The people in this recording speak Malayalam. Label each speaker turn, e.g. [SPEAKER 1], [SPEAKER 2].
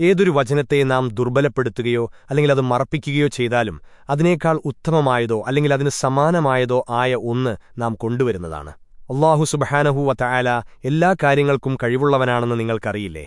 [SPEAKER 1] ഏതൊരു വചനത്തെ നാം ദുർബലപ്പെടുത്തുകയോ അല്ലെങ്കിൽ അത് മറപ്പിക്കുകയോ ചെയ്താലും അതിനേക്കാൾ ഉത്തമമായതോ അല്ലെങ്കിൽ അതിന് സമാനമായതോ ആയ ഒന്ന് നാം കൊണ്ടുവരുന്നതാണ്. അള്ളാഹു സുബഹാനഹു വ എല്ലാ കാര്യങ്ങൾക്കും കഴിവുള്ളവനാണെന്ന് നിങ്ങൾക്കറിയില്ലേ?